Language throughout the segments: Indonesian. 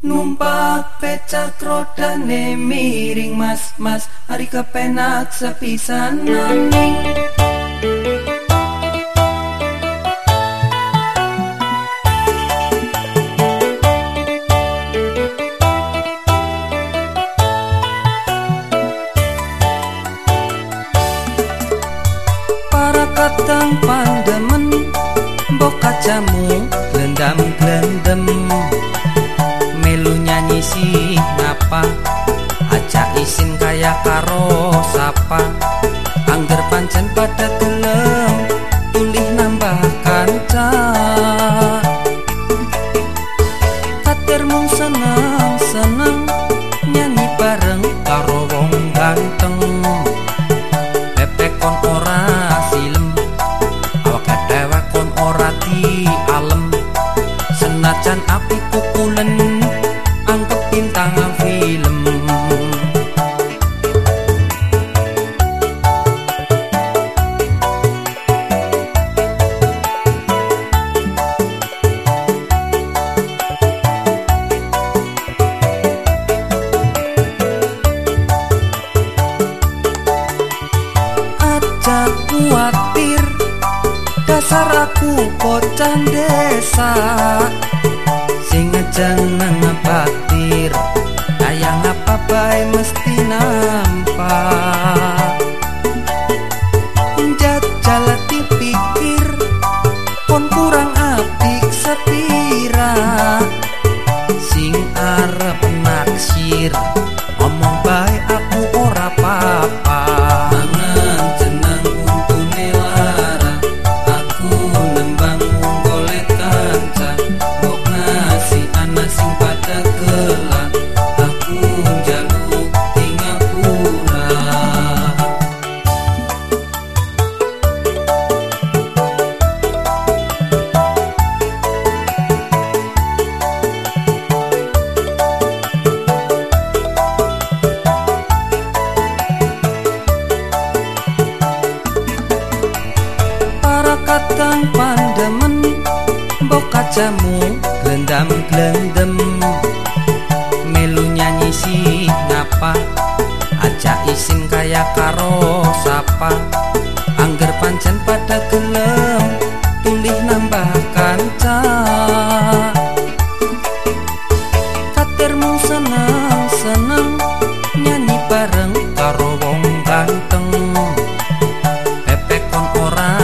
numpak pecak rodane miring mas mas hari kepenak sepisan nanging ngapa aja isin kaya karo sapa dasar aku bocah desa sing jeneng batir kaya ngapa bae mesti nampak katang pandemen mbok kacamu glendam glendem. Melu nyanyi sih ngapa aja isin kaya karo sapa. Angger pancen pada gelem tulih nambah kanca katermu seneng seneng nyanyi bareng karo wong ganteng. Pepek kon ora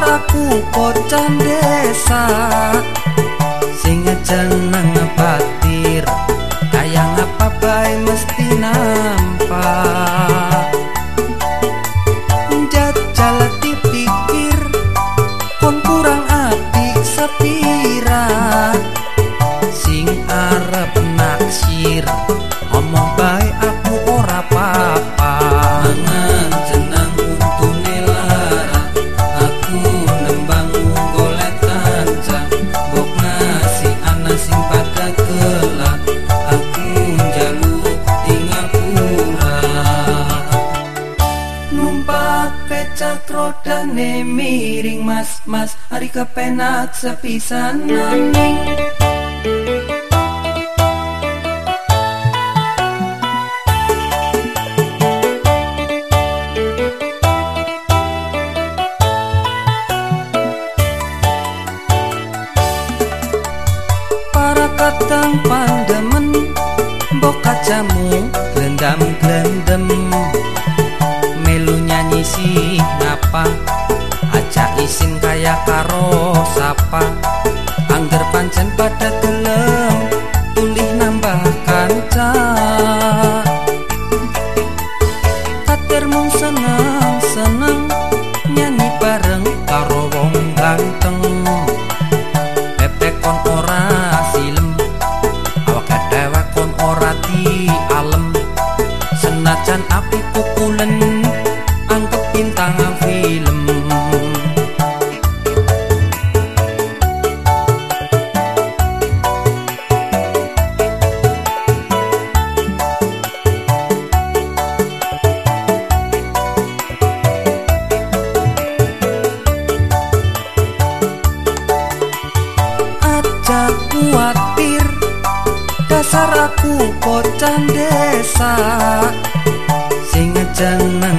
aku bocah desa sing jeneng batir kaya ngapa bae mesti nampak rodane miring mas. Mas hari kepenak sepisan nanging para katang pandemen saraku pocan desa. Sing jeneng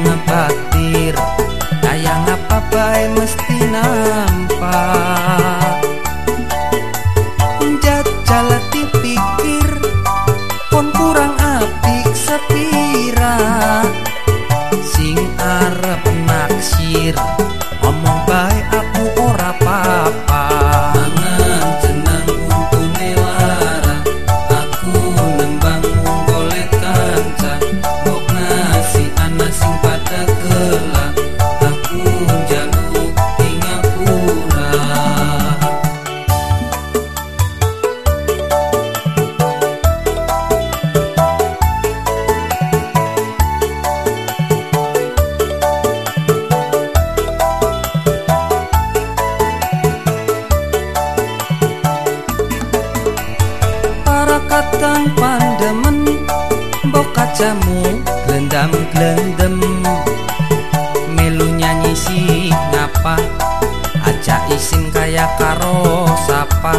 semu glendam glendem melu nyanyi si ngapa? Aja isin kaya karo sapa?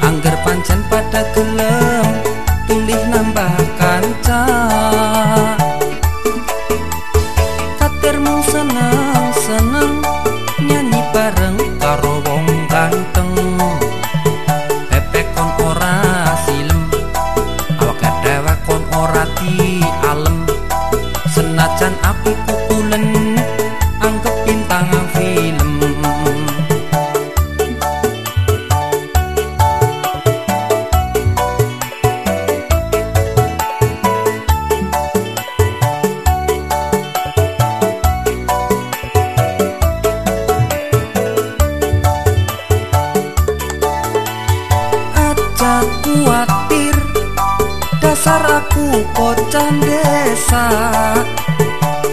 Angger pancen pada gelem tulih nambah kanca. 你。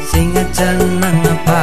sing jeneng apa?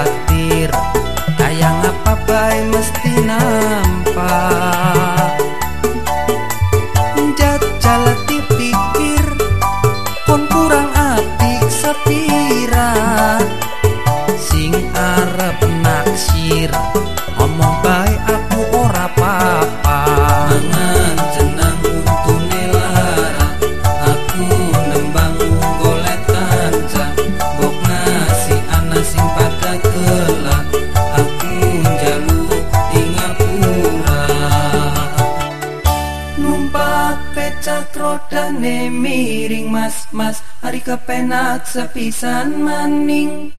miring mas mas. Ari kepenak sepisan maning.